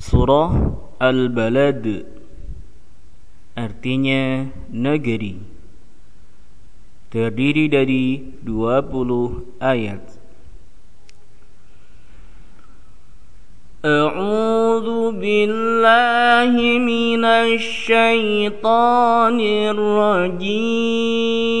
Surah Al-Balad. Artinya negeri. Terdiri dari 20 ayat. A'udzu billahi minasy syaithanir rajim.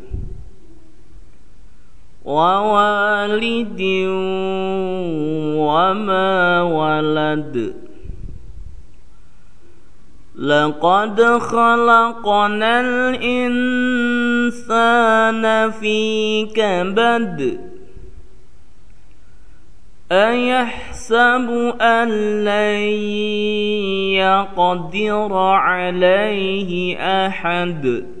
ووالد وما ولد. لقد خلقنا الإنسان في كبد. أيحسب أن لن يقدر عليه أحد؟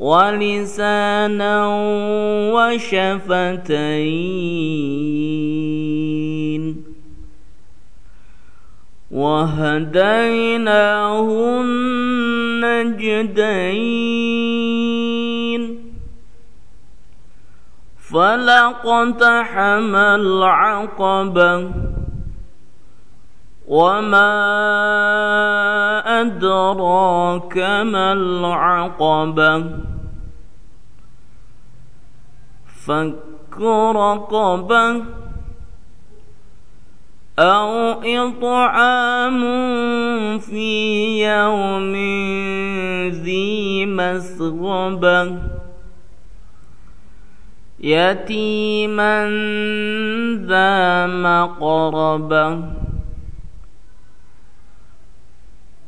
ولسانا وشفتين. وهديناه النجدين فلقتحم العقبة. وما أدراك ما العقبة فك رقبة أو إطعام في يوم ذي مسغبة يتيما ذا مقربة